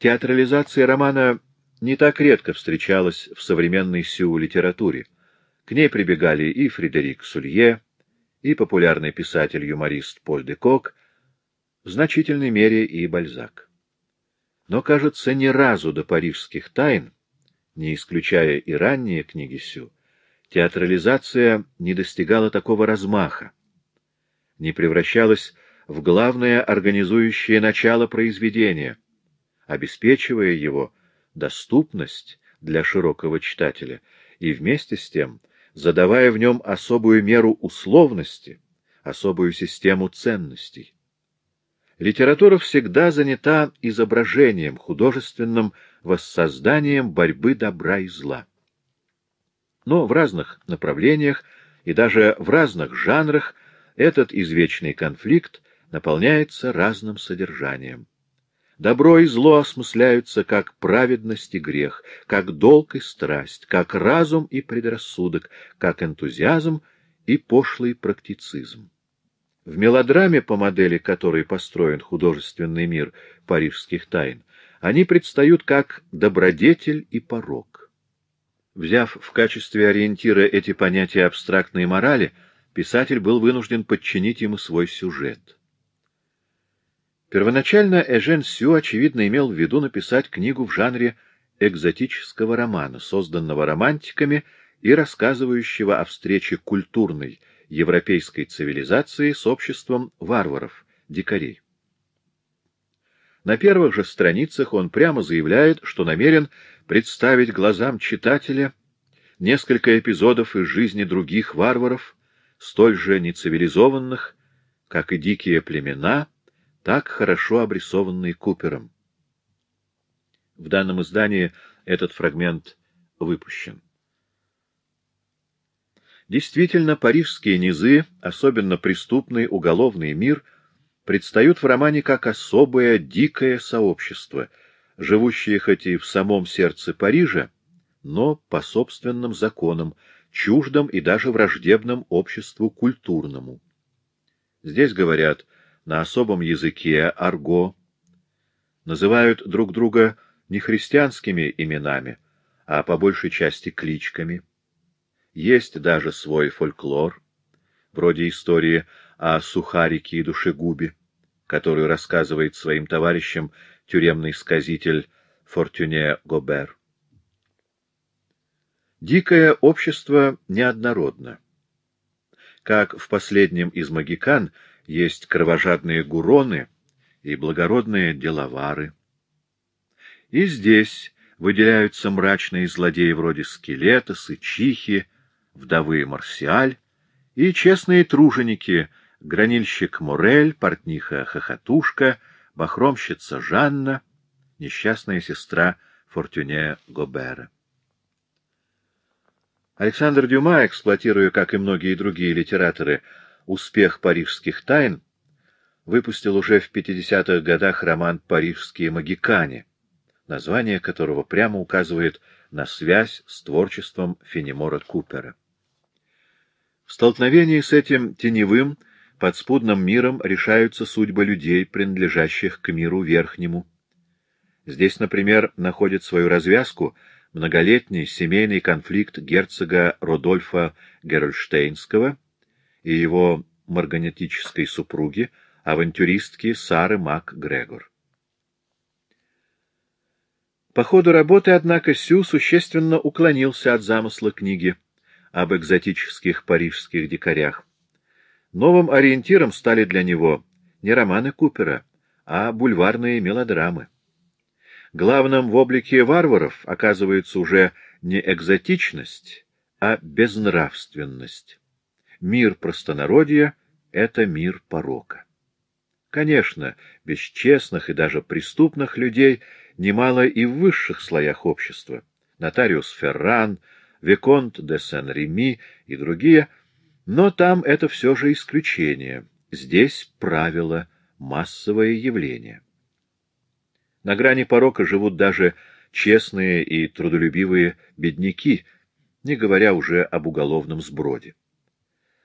Театрализация романа не так редко встречалась в современной сю литературе. К ней прибегали и Фредерик Сулье, и популярный писатель-юморист Поль де Кок, в значительной мере и Бальзак. Но, кажется, ни разу до парижских тайн, не исключая и ранние книги Сю, театрализация не достигала такого размаха, не превращалась в главное организующее начало произведения, обеспечивая его доступность для широкого читателя и вместе с тем задавая в нем особую меру условности, особую систему ценностей. Литература всегда занята изображением, художественным воссозданием борьбы добра и зла. Но в разных направлениях и даже в разных жанрах этот извечный конфликт наполняется разным содержанием. Добро и зло осмысляются как праведность и грех, как долг и страсть, как разум и предрассудок, как энтузиазм и пошлый практицизм. В мелодраме, по модели которой построен художественный мир парижских тайн, они предстают как добродетель и порок. Взяв в качестве ориентира эти понятия абстрактной морали, писатель был вынужден подчинить ему свой сюжет. Первоначально Эжен Сю, очевидно, имел в виду написать книгу в жанре экзотического романа, созданного романтиками и рассказывающего о встрече культурной европейской цивилизации с обществом варваров, дикарей. На первых же страницах он прямо заявляет, что намерен представить глазам читателя несколько эпизодов из жизни других варваров, столь же нецивилизованных, как и дикие племена, так хорошо обрисованный Купером. В данном издании этот фрагмент выпущен. Действительно, парижские низы, особенно преступный уголовный мир, предстают в романе как особое дикое сообщество, живущее хоть и в самом сердце Парижа, но по собственным законам, чуждым и даже враждебным обществу культурному. Здесь говорят на особом языке арго, называют друг друга не христианскими именами, а по большей части кличками. Есть даже свой фольклор, вроде истории о сухарике и душегубе, которую рассказывает своим товарищам тюремный сказитель Фортюне Гобер. Дикое общество неоднородно. Как в последнем из магикан — есть кровожадные гуроны и благородные деловары. И здесь выделяются мрачные злодеи вроде скелета, сычихи, вдовы Марсиаль и честные труженики, гранильщик Морель, портниха Хохотушка, бахромщица Жанна, несчастная сестра Фортюне Гобера. Александр Дюма, эксплуатируя, как и многие другие литераторы, успех парижских тайн, выпустил уже в 50-х годах роман «Парижские магикане», название которого прямо указывает на связь с творчеством Фенемора Купера. В столкновении с этим теневым, подспудным миром решаются судьбы людей, принадлежащих к миру верхнему. Здесь, например, находит свою развязку многолетний семейный конфликт герцога Родольфа Герольштейнского и его марганетической супруги, авантюристки Сары Мак Грегор. По ходу работы, однако, Сю существенно уклонился от замысла книги об экзотических парижских дикарях. Новым ориентиром стали для него не романы Купера, а бульварные мелодрамы. Главным в облике варваров оказывается уже не экзотичность, а безнравственность мир простонародья — это мир порока. Конечно, бесчестных и даже преступных людей немало и в высших слоях общества. Нотариус Ферран, Виконт де Сен-Реми и другие, но там это все же исключение. Здесь правило, массовое явление. На грани порока живут даже честные и трудолюбивые бедняки, не говоря уже об уголовном сброде.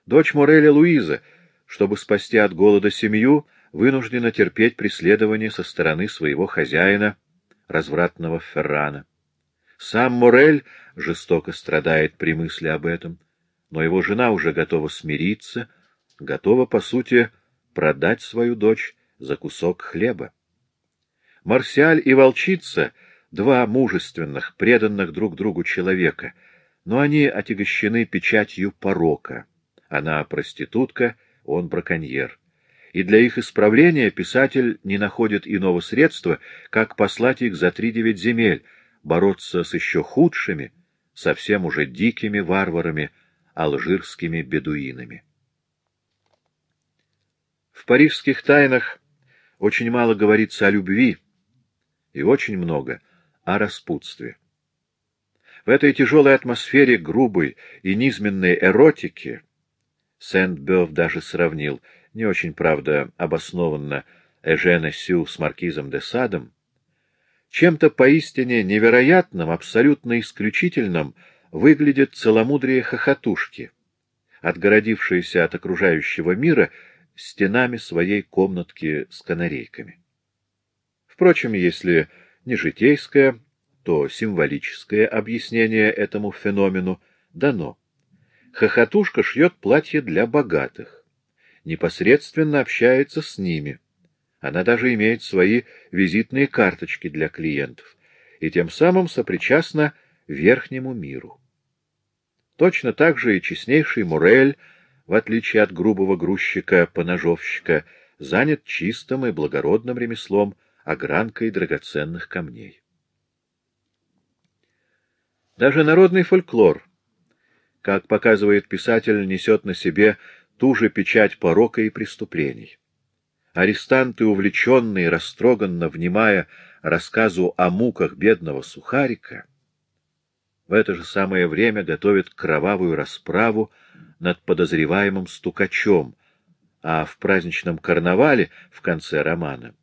Дочь Мореля Луиза, чтобы спасти от голода семью, вынуждена терпеть преследование со стороны своего хозяина, развратного Феррана. Сам Морель жестоко страдает при мысли об этом, но его жена уже готова смириться, готова, по сути, продать свою дочь за кусок хлеба. Марсиаль и волчица — два мужественных, преданных друг другу человека, но они отягощены печатью порока. Она проститутка, он браконьер. И для их исправления писатель не находит иного средства, как послать их за три-девять земель, бороться с еще худшими, совсем уже дикими варварами, алжирскими бедуинами. В парижских тайнах очень мало говорится о любви и очень много о распутстве. В этой тяжелой атмосфере грубой и низменной эротики Сент-Бёв даже сравнил, не очень, правда, обоснованно, Эжена Сю с маркизом де Садом, чем-то поистине невероятным, абсолютно исключительным выглядит целомудрие хохотушки, отгородившейся от окружающего мира стенами своей комнатки с канарейками. Впрочем, если не житейское, то символическое объяснение этому феномену дано. Хохотушка шьет платье для богатых, непосредственно общается с ними. Она даже имеет свои визитные карточки для клиентов и тем самым сопричастна верхнему миру. Точно так же и честнейший Мурель, в отличие от грубого грузчика-поножовщика, занят чистым и благородным ремеслом огранкой драгоценных камней. Даже народный фольклор как показывает писатель, несет на себе ту же печать порока и преступлений. Арестанты, увлеченные, растроганно внимая рассказу о муках бедного сухарика, в это же самое время готовят кровавую расправу над подозреваемым стукачом, а в праздничном карнавале в конце романа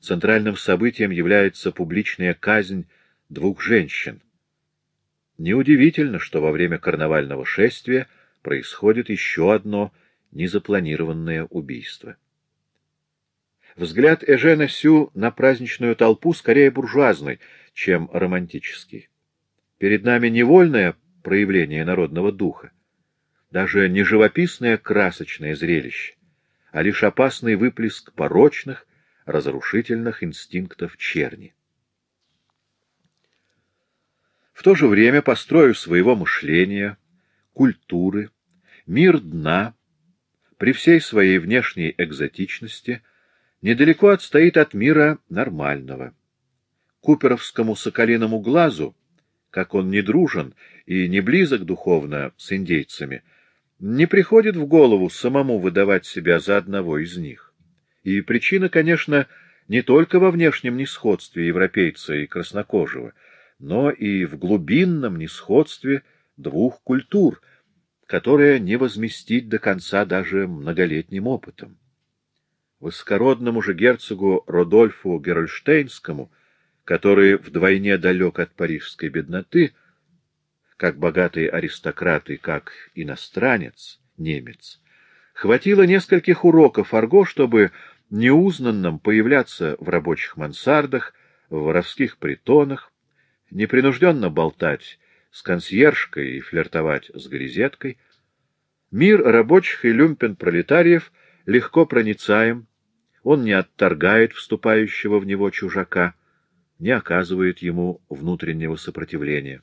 центральным событием является публичная казнь двух женщин, Неудивительно, что во время карнавального шествия происходит еще одно незапланированное убийство. Взгляд Эжена Сю на праздничную толпу скорее буржуазный, чем романтический. Перед нами невольное проявление народного духа, даже не живописное красочное зрелище, а лишь опасный выплеск порочных, разрушительных инстинктов черни. В то же время построю своего мышления, культуры, мир дна, при всей своей внешней экзотичности, недалеко отстоит от мира нормального. Куперовскому соколиному глазу, как он не дружен и не близок духовно с индейцами, не приходит в голову самому выдавать себя за одного из них. И причина, конечно, не только во внешнем несходстве европейца и краснокожего — но и в глубинном несходстве двух культур, которое не возместить до конца даже многолетним опытом. Высокородному же герцогу Родольфу Герольштейнскому, который вдвойне далек от парижской бедноты, как богатый аристократ и как иностранец, немец, хватило нескольких уроков Арго, чтобы неузнанным появляться в рабочих мансардах, в воровских притонах, непринужденно болтать с консьержкой и флиртовать с грезеткой. Мир рабочих и люмпен-пролетариев легко проницаем, он не отторгает вступающего в него чужака, не оказывает ему внутреннего сопротивления.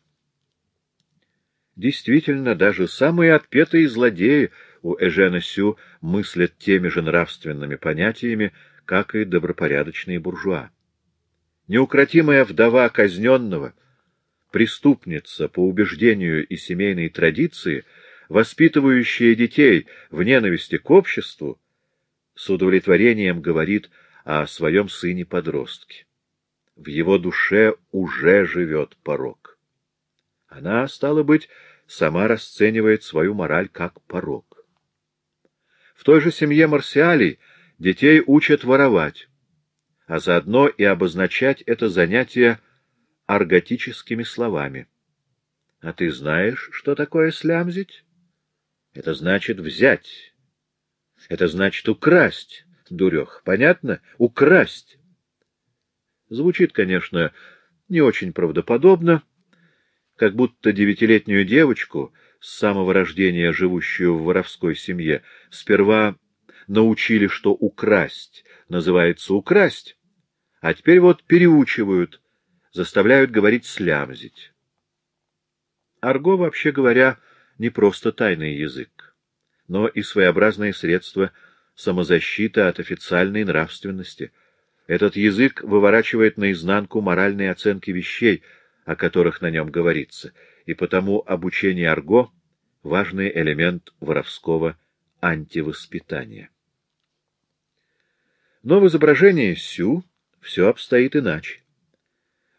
Действительно, даже самые отпетые злодеи у Эжена Сю мыслят теми же нравственными понятиями, как и добропорядочные буржуа. Неукротимая вдова казненного, преступница по убеждению и семейной традиции, воспитывающая детей в ненависти к обществу, с удовлетворением говорит о своем сыне-подростке. В его душе уже живет порог. Она, стало быть, сама расценивает свою мораль как порог. В той же семье Марсиалей детей учат воровать, а заодно и обозначать это занятие арготическими словами. А ты знаешь, что такое слямзить? Это значит взять. Это значит украсть, дурех. Понятно? Украсть. Звучит, конечно, не очень правдоподобно, как будто девятилетнюю девочку, с самого рождения живущую в воровской семье, сперва научили, что украсть называется украсть, а теперь вот переучивают, заставляют говорить слямзить. Арго, вообще говоря, не просто тайный язык, но и своеобразное средство самозащиты от официальной нравственности. Этот язык выворачивает наизнанку моральные оценки вещей, о которых на нем говорится, и потому обучение арго — важный элемент воровского антивоспитания. Но в изображении Сю все обстоит иначе.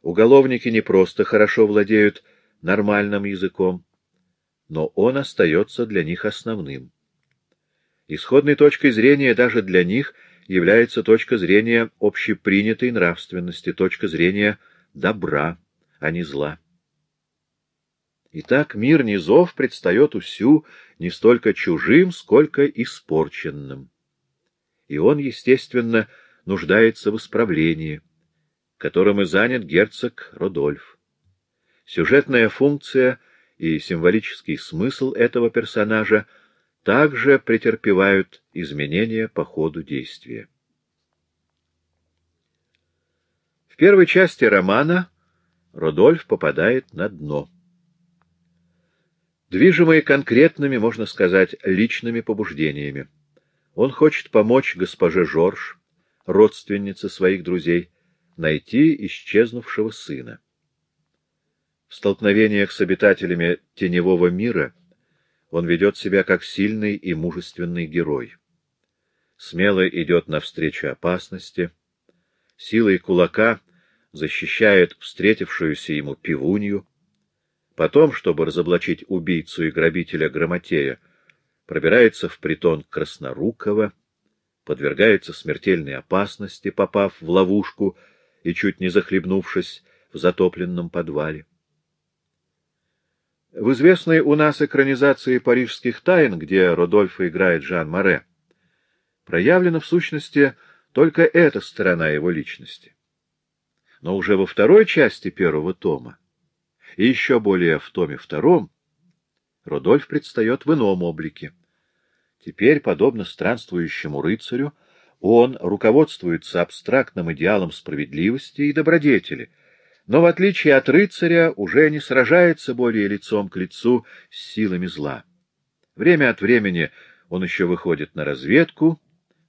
Уголовники не просто хорошо владеют нормальным языком, но он остается для них основным. Исходной точкой зрения даже для них является точка зрения общепринятой нравственности, точка зрения добра, а не зла. Итак, мир низов предстает Усю не столько чужим, сколько испорченным. И он, естественно, нуждается в исправлении, которым и занят герцог Родольф. Сюжетная функция и символический смысл этого персонажа также претерпевают изменения по ходу действия. В первой части романа Родольф попадает на дно. Движимый конкретными, можно сказать, личными побуждениями. Он хочет помочь госпоже Жорж, родственнице своих друзей, найти исчезнувшего сына. В столкновениях с обитателями теневого мира он ведет себя как сильный и мужественный герой. Смело идет навстречу опасности, силой кулака защищает встретившуюся ему пивунью, потом, чтобы разоблачить убийцу и грабителя Грамотея, пробирается в притон Краснорукова, подвергается смертельной опасности, попав в ловушку и чуть не захлебнувшись в затопленном подвале. В известной у нас экранизации «Парижских тайн», где Родольфа играет Жан Море, проявлена в сущности только эта сторона его личности. Но уже во второй части первого тома, и еще более в томе втором, Родольф предстает в ином облике. Теперь, подобно странствующему рыцарю, он руководствуется абстрактным идеалом справедливости и добродетели, но, в отличие от рыцаря, уже не сражается более лицом к лицу с силами зла. Время от времени он еще выходит на разведку,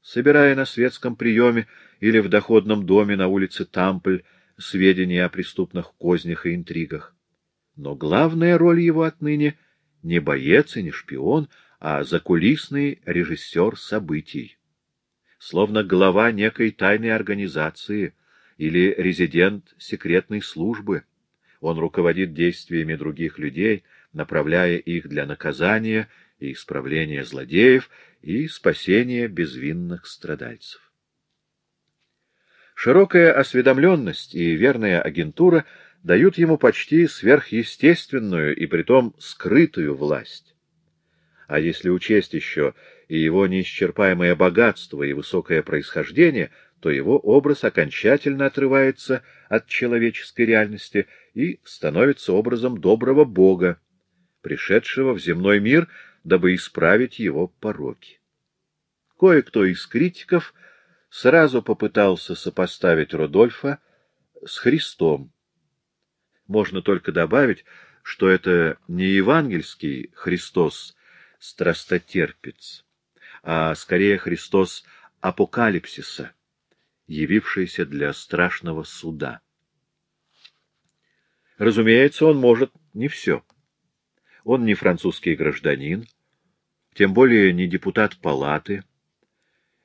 собирая на светском приеме или в доходном доме на улице Тампль сведения о преступных кознях и интригах. Но главная роль его отныне — не боец и не шпион, а закулисный режиссер событий. Словно глава некой тайной организации или резидент секретной службы, он руководит действиями других людей, направляя их для наказания и исправления злодеев и спасения безвинных страдальцев. Широкая осведомленность и верная агентура дают ему почти сверхъестественную и притом скрытую власть а если учесть еще и его неисчерпаемое богатство и высокое происхождение, то его образ окончательно отрывается от человеческой реальности и становится образом доброго Бога, пришедшего в земной мир, дабы исправить его пороки. Кое-кто из критиков сразу попытался сопоставить Рудольфа с Христом. Можно только добавить, что это не евангельский Христос страстотерпец, а скорее Христос апокалипсиса, явившийся для страшного суда. Разумеется, он может не все. Он не французский гражданин, тем более не депутат палаты,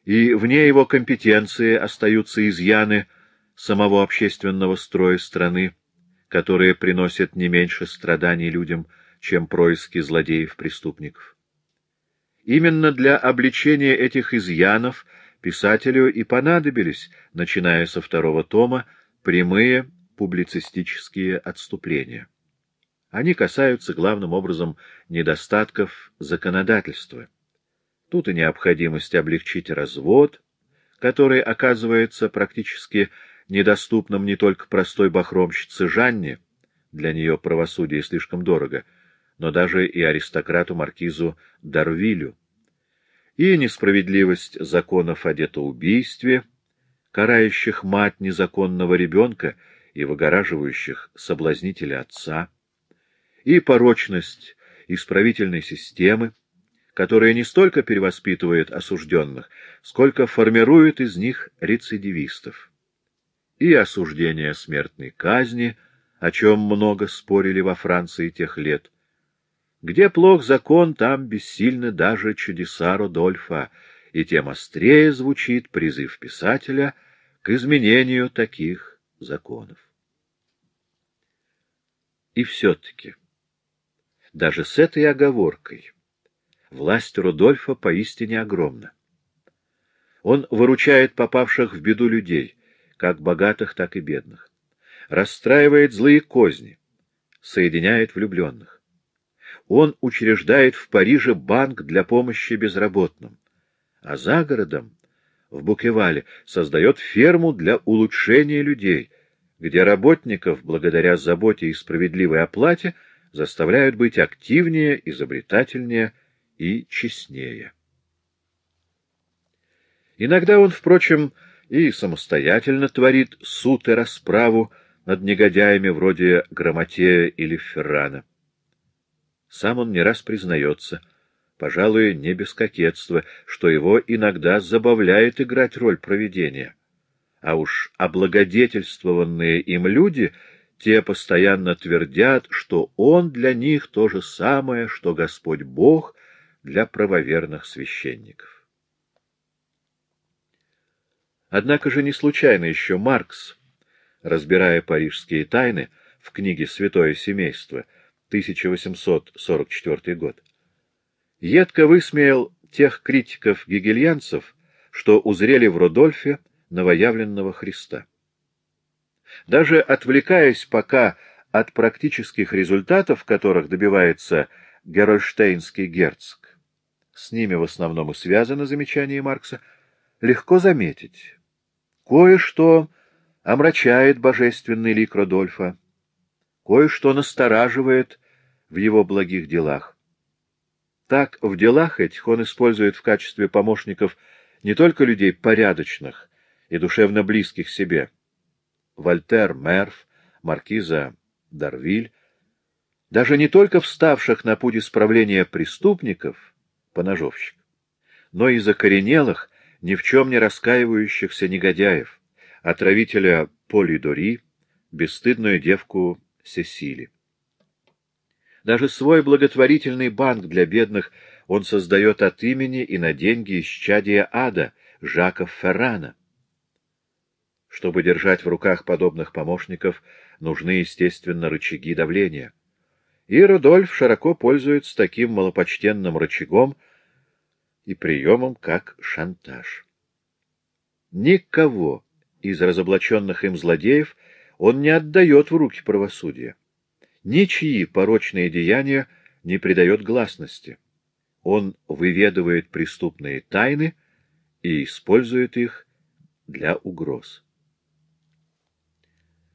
и вне его компетенции остаются изъяны самого общественного строя страны, которые приносят не меньше страданий людям, чем происки злодеев-преступников. Именно для обличения этих изъянов писателю и понадобились, начиная со второго тома, прямые публицистические отступления. Они касаются главным образом недостатков законодательства. Тут и необходимость облегчить развод, который оказывается практически недоступном не только простой бахромщице Жанне, для нее правосудие слишком дорого, но даже и аристократу-маркизу Дарвилю. И несправедливость законов о детоубийстве, карающих мать незаконного ребенка и выгораживающих соблазнителя отца, и порочность исправительной системы, которая не столько перевоспитывает осужденных, сколько формирует из них рецидивистов. И осуждение смертной казни, о чем много спорили во Франции тех лет. Где плох закон, там бессильны даже чудеса Рудольфа, и тем острее звучит призыв писателя к изменению таких законов. И все-таки, даже с этой оговоркой, власть Рудольфа поистине огромна. Он выручает попавших в беду людей, как богатых, так и бедных, расстраивает злые козни, соединяет влюбленных. Он учреждает в Париже банк для помощи безработным, а за городом, в Букевале, создает ферму для улучшения людей, где работников, благодаря заботе и справедливой оплате, заставляют быть активнее, изобретательнее и честнее. Иногда он, впрочем, и самостоятельно творит суд и расправу над негодяями вроде Грамотея или Феррана. Сам он не раз признается, пожалуй, не без кокетства, что его иногда забавляет играть роль провидения. А уж облагодетельствованные им люди, те постоянно твердят, что он для них то же самое, что Господь Бог для правоверных священников. Однако же не случайно еще Маркс, разбирая парижские тайны в книге «Святое семейство» 1844 год, едко высмеял тех критиков-гегельянцев, что узрели в Рудольфе новоявленного Христа. Даже отвлекаясь пока от практических результатов, которых добивается Герольштейнский герцог, с ними в основном и связано замечание Маркса, легко заметить. Кое-что омрачает божественный лик Родольфа, кое-что настораживает в его благих делах. Так, в делах этих он использует в качестве помощников не только людей порядочных и душевно близких себе, Вольтер, Мерв, маркиза Дарвиль, даже не только вставших на путь исправления преступников, поножовщик, но и закоренелых, ни в чем не раскаивающихся негодяев, отравителя Полидори, бесстыдную девку Сесили. Даже свой благотворительный банк для бедных он создает от имени и на деньги исчадия ада Жака Феррана. Чтобы держать в руках подобных помощников, нужны, естественно, рычаги давления. И Рудольф широко пользуется таким малопочтенным рычагом и приемом, как шантаж. Никого из разоблаченных им злодеев он не отдает в руки правосудия. Ничьи порочные деяния не придает гласности. Он выведывает преступные тайны и использует их для угроз.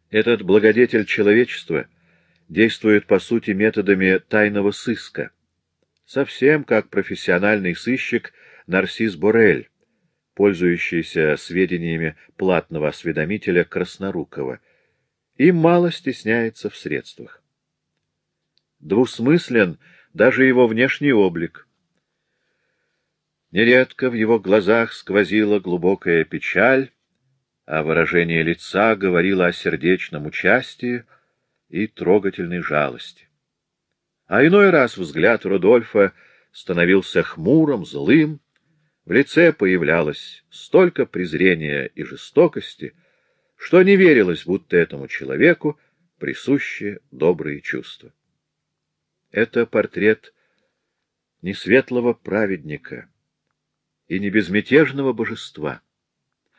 Этот благодетель человечества действует, по сути, методами тайного сыска, совсем как профессиональный сыщик Нарсис Борель, пользующийся сведениями платного осведомителя Краснорукова, и мало стесняется в средствах. Двусмыслен даже его внешний облик. Нередко в его глазах сквозила глубокая печаль, а выражение лица говорило о сердечном участии и трогательной жалости. А иной раз взгляд Рудольфа становился хмурым, злым, в лице появлялось столько презрения и жестокости, что не верилось, будто этому человеку присущи добрые чувства. Это портрет не светлого праведника и не безмятежного божества,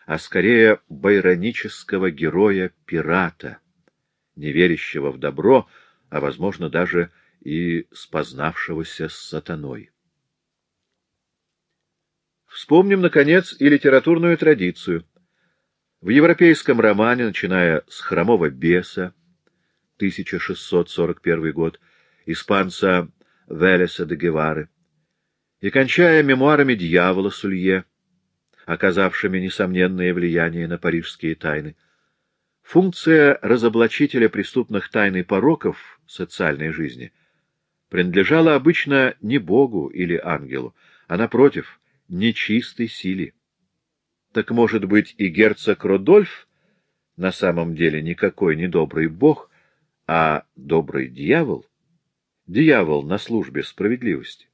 а скорее байронического героя-пирата, не верящего в добро, а, возможно, даже и спознавшегося с сатаной. Вспомним, наконец, и литературную традицию. В европейском романе, начиная с «Хромого беса» 1641 год, испанца Велеса де Гевары, и кончая мемуарами дьявола Сулье, оказавшими несомненное влияние на парижские тайны, функция разоблачителя преступных тайн и пороков социальной жизни принадлежала обычно не Богу или ангелу, а, напротив, нечистой силе. Так, может быть, и герцог Родольф на самом деле никакой не добрый бог, а добрый дьявол? Дьявол на службе справедливости.